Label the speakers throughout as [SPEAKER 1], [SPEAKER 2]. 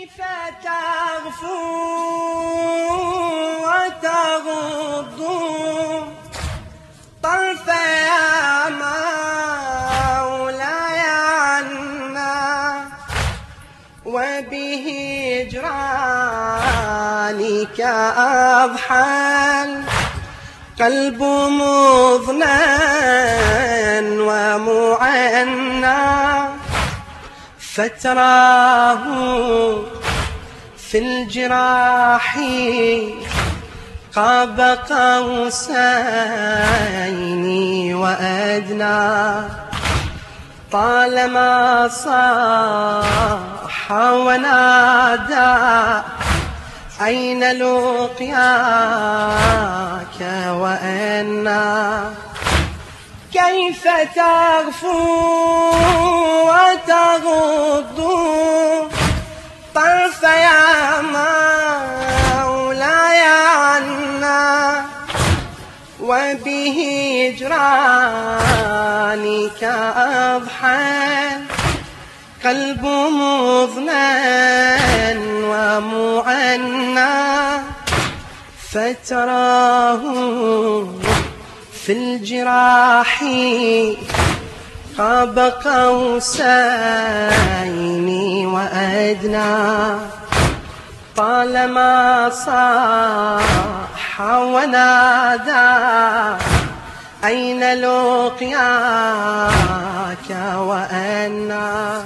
[SPEAKER 1] كيف تغفو وتغض طرف يا مولاي عنا وبه جرانك أضحى قلب مضنى ومعنى. فتراه في الجراح قاب قوسين وأدنى. طالما صاح ونادى أين لقياك وأنا كيف تغفو؟ وتغض طرف يا مولاي عنا وبه جرانك أضحى قلب مضنى ومعنى فتراه في الجراح قاب قوسين وأدنى. طالما صاح ونادى أين لقياك وأنا؟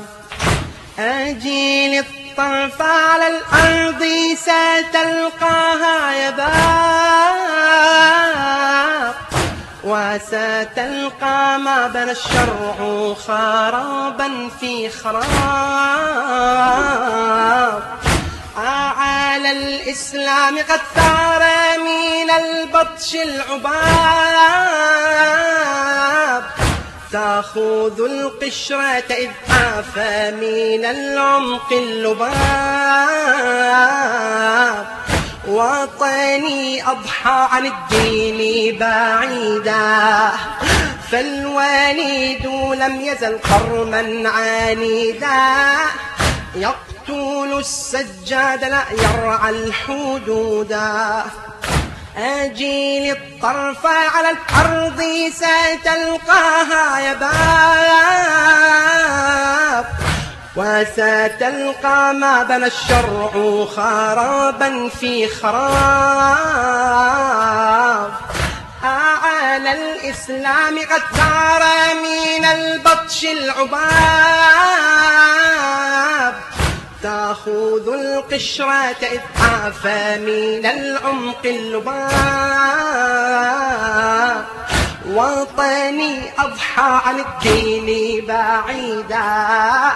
[SPEAKER 1] أجي للطرف على الأرض ستلقاها يا باب. وستلقى ما بنى الشرع خرابا في خراب. على الإسلام قد ثار من البطش العباب. تأخذ القشرة إذ عافى من العمق اللباب. وطني أضحى عن الدين بعيدا. فالوالد لم يزل قرما عنيدا. يقتل السجاد لا يرعى الحدودا أجي للطرف على الأرض ستلقاها يا باب. وستلقى ما بنى الشرع خرابا في خراب. على الإسلام قد ثار من البطش العباب. تأخذ القشرة إذ عافى من العمق اللباب. وطني أضحى عن الدين بعيدا.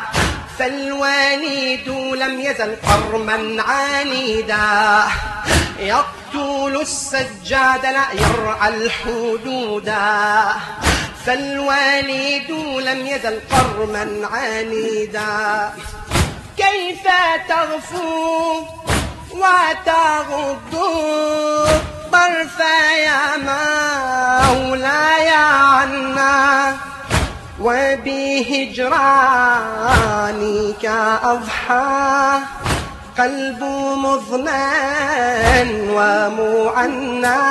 [SPEAKER 1] فالوالد لم يزل قرما عنيدا يقتل السجاد لا يرعى الحدودا فالوالد لم يزل قرما عنيدا كيف تغفو وتغض؟ الطرف يا مولاي عنا. وبهجرانك أضحى قلب مضنى ومعنى.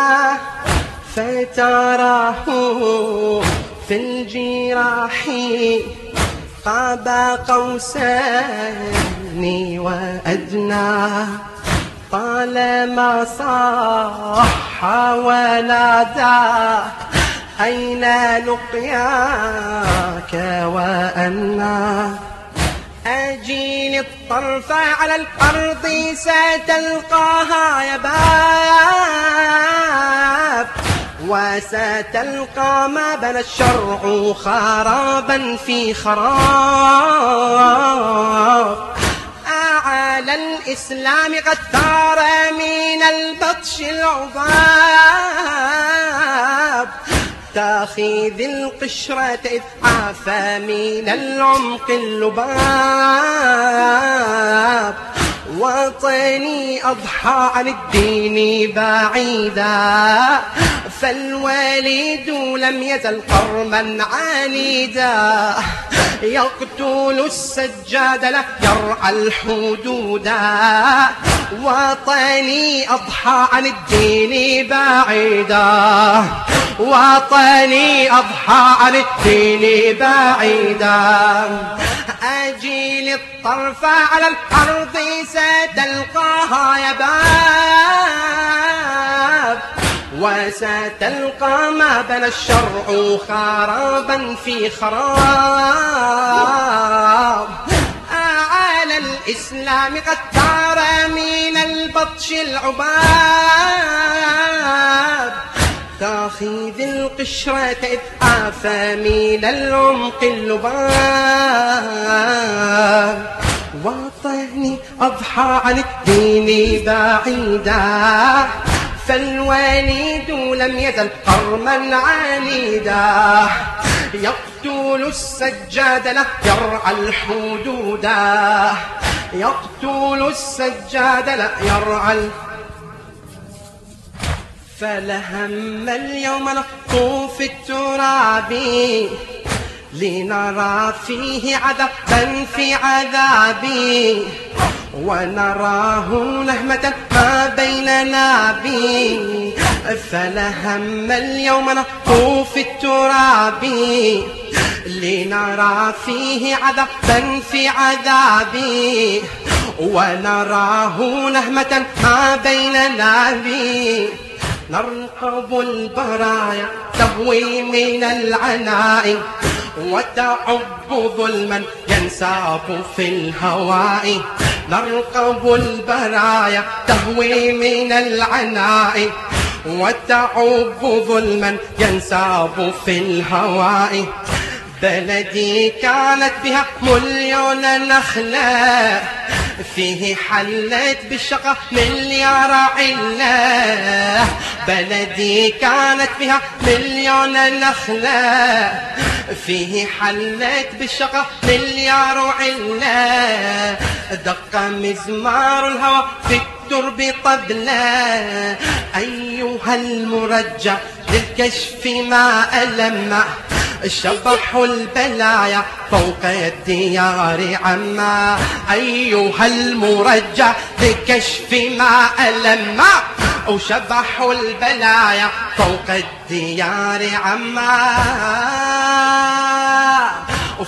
[SPEAKER 1] فتراه في الجراح قاب قوسين وأدنى. طالما صاح ونادى أين لقياك وأنا؟ أجي للطرف على الأرض ستلقاها يا باب. وستلقى ما بنى الشرع خرابا في خراب. على الإسلام قد ثار من البطش العضاب تاخذ القشرة إذ عافى من العمق اللباب. وطني أضحى عن الدين بعيدا. فالوالد لم يزل قرما عنيدا. يقتل السجاد لا يرعى الحدودا وطني أضحى عن الدين بعيدا. وطني أضحى عن الدين بعيدا. أجيل الطرف على الأرض ستلقاها يا باب. وستلقى ما بنى الشرع خرابا في خراب. الإسلام قد تار من البطش العباب تاخذ القشرة إذ عافى من العمق اللباب. وطني أضحى عن الدين بعيدا. فالوالد لم يزل قرما عنيدا. يقتل السجاد لا يرعى الحدودا يقتل السجاد لا الحدودا فلهم اليوم نطوف التراب لنرى فيه عذابا في عذابي. ونراه نهمة ما بيننا بي فلهم اليوم نطوف التراب. لنرى فيه عذابا في عذابي ونراه نهمة ما بيننا بي نرقب البرايا تهوي من العناء. وتعب ظلما ينساب في الهواء. نرقب البرايا تهوي من العناء. وتعب ظلما ينساب في الهواء. بلدي كانت بها مليون نخلة. فيه حلت بالشقة مليار علة. بلدي كانت بها مليون نخلة. فيه حلت بالشقة مليار علة دق مزمار الهوى في الدرب طبلة. أيها المرجع للكشف ما ألم. شبح البلايا فوق الديار عما. أيها المرجع لكشف ما ألم. أو شبح البلايا فوق الديار عما.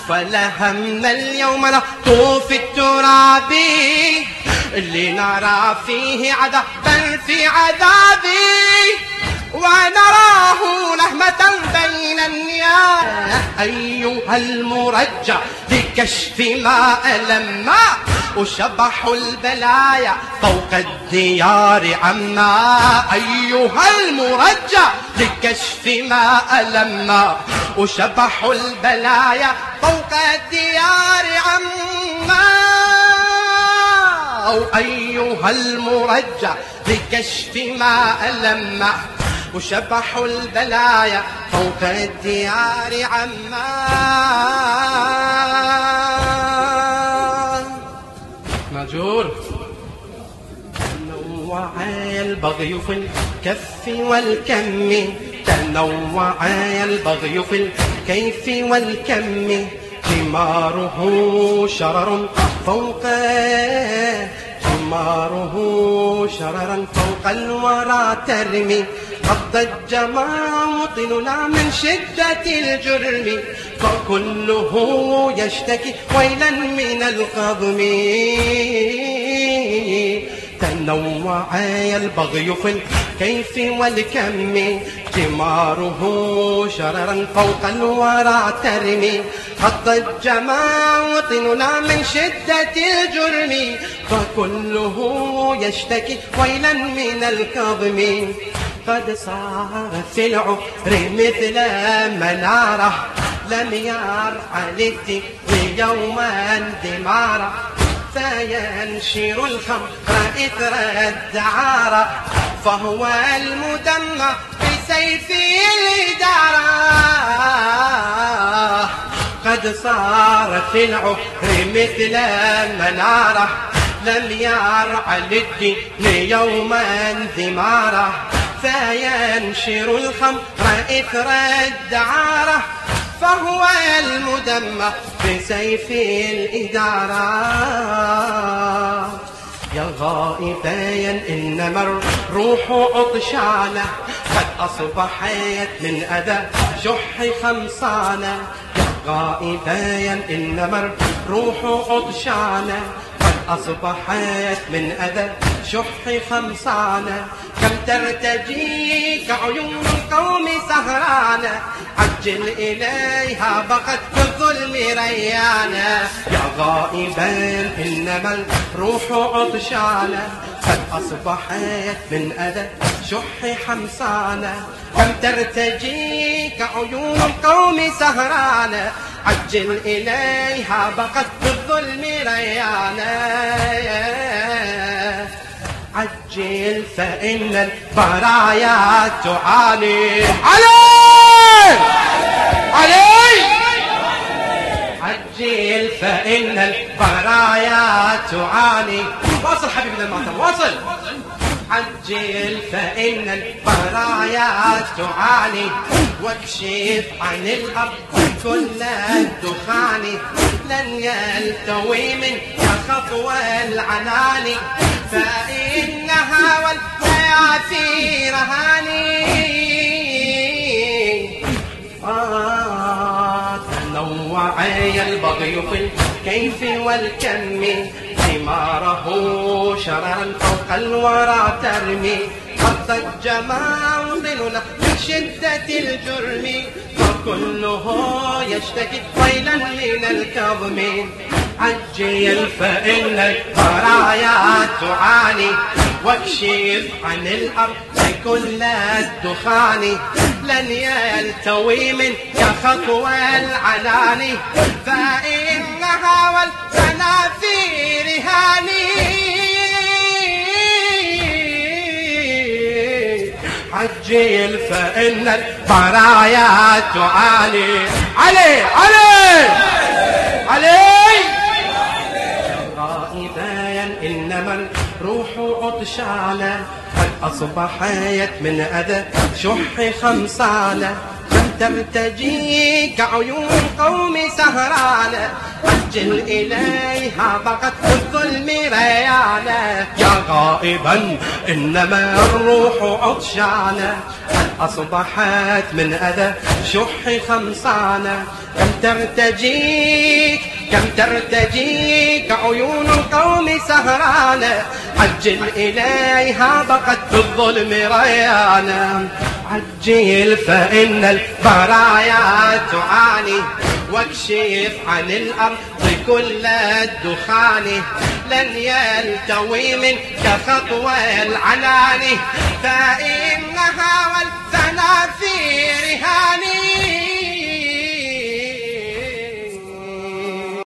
[SPEAKER 1] فلهمنا اليوم نطوف التراب لنرى فيه عذابا في عذابي. أيها المرجع لكشف ما ألم وشبح البلايا فوق الديار عما أيها المرجع لكشف ما ألم وشبح البلايا فوق الديار عما أو أيها المرجع لكشف ما ألم وشبح البلايا فوق الديار عما ماجور. تنوع البغي في الكف والكم. تنوع البغي في الكيف والكم. ثماره شرر فوق ثماره شررا فوق الورى ترمي. قد ضج موطننا من شدة الجرم فكله يشتكي ويلا من القضم. تنوع البغي في الكيف والكم ثماره شررا فوق الورى ترمي قد ضج موطننا من شدة الجرم فكله يشتكي ويلا من الكظم قد صار في العمر مثل منارة لم يرعى للدين يوما دمارة فينشر الخمر إثر الدعارة فهو المدمر بسيف الإدارة. قد صار في العهر مثل منارة لم يرعى للدين يوما ثماره فينشر الخمر إثر الدعارة فهو المدمر بسيف الإدارة. يا غائبين إنما الروح عطشانة قد أصبحت من أذى شح خمصانة يا غائبين إنما الروح عطشانة أصبحت من أذى شح خمصانة كم ترتجيك عيون القوم سهرانة. عجل إليها بقت بالظلم ريانة. يا غائبا إنما الروح عطشانة. قد أصبحت من أذى شح حمصانة كم ترتجيك عيون القوم سهرانة. عجل إليها بقت بالظلم ريانة عجل فإن البرايا تعاني. علي! علي! عجل فإن البرايا تعاني. واصل حبيبنا المعتم واصل. عجل فإن البرايا تعاني. واكشف عن الأرض. كل الدخان لن يلتوي من خطوة العنان فإنها والحياة رهاني. آه تنوعي البغي في الكيف والكم ثماره شررا فوق الورى ترمي. قد موطننا من شدة الجرم. فكله يشتكي ويلا من الكظم. عجل فإن البرايا تعاني. واكشف عن الأرض كل الدخان. لن يلتوي من خطوى العنان فإنها والسنافير عجل فإن البرايا تعاني. علي! علي! علي! غائبا إنما الروح عطشانة قد أصبحت من أذى شح خمسانة لم ترتجيك عيون قوم سهرانة عجل إليها بقت الظلم ريانة يا غائبا إنما الروح عطشانة قد أصبحت من أذى؟ شح خمسانة كم ترتجيك كم ترتجيك عيون القوم سهرانة عجل إليها بقت بالظلم ريانة عجل فإن البرايا تعاني. واكشف عن الأرض كل الدخان لن يلتوي منك خطوة العنان فإنها والثنا في رهاني.